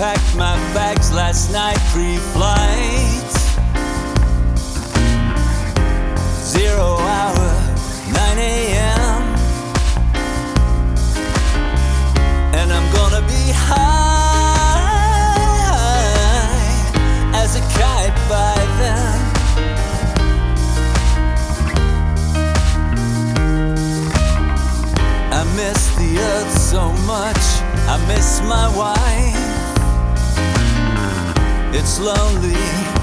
packed my bags last night pre-flight. Zero hour, 9 a.m. And I'm gonna be high as a kite by then. I miss the earth so much. I miss my wife. It's lonely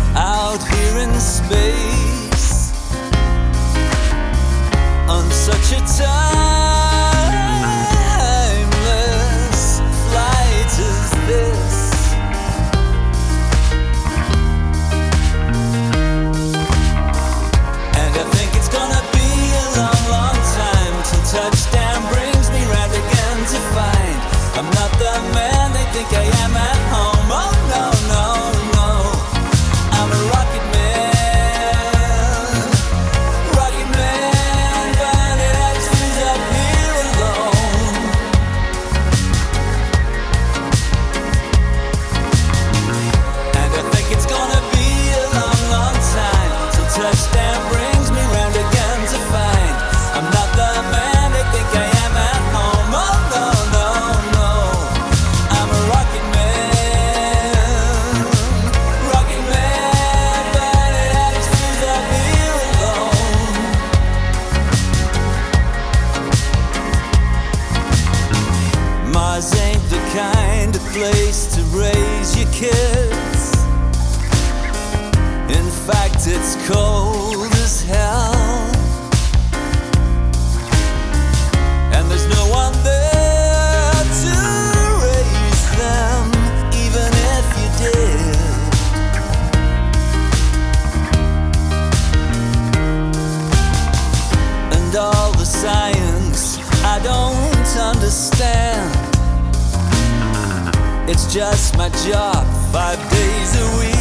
ain't a place to raise your kids. In fact, it's cold as hell. And there's no one there to raise them, even if you did. And all the science I don't understand. It's just my job, five days a week.